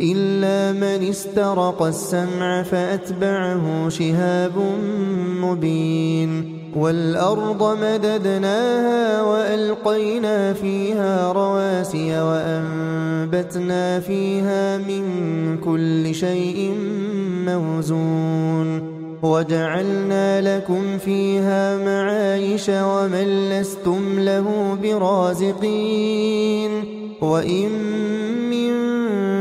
إلا من استرق السمع فأتبعه شهاب مبين والأرض مددناها وألقينا فيها رواسي وأنبتنا فيها من كل شيء موزون وجعلنا لكم فيها معايش ومن لستم له برازقين وإن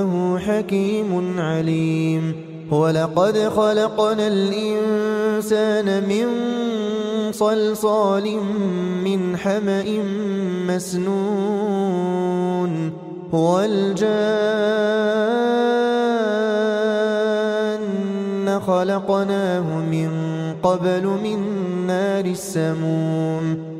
إنه حكيم عليم. ولقد خلقنا الإنسان من صلصال من حمأ مسنون. والجان خلقناه من قبل من نار السموم.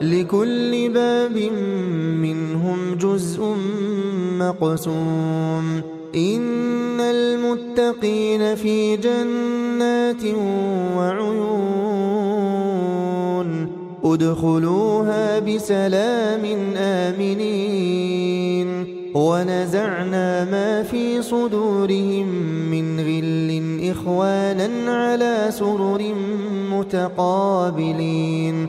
لكل باب منهم جزء مقسوم. إن المتقين في جنات وعيون. ادخلوها بسلام آمنين. ونزعنا ما في صدورهم من غل إخوانا على سرر متقابلين.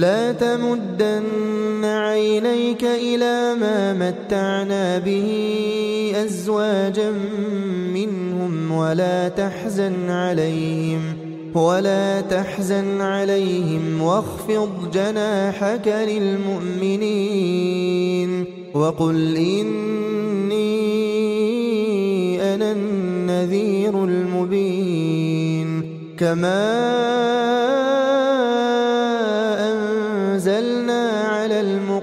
لا تمدن عينيك إلى ما متعنا به أزواجا منهم ولا تحزن عليهم ولا تحزن عليهم واخفض جناحك للمؤمنين. وقل إني أنا النذير المبين. كما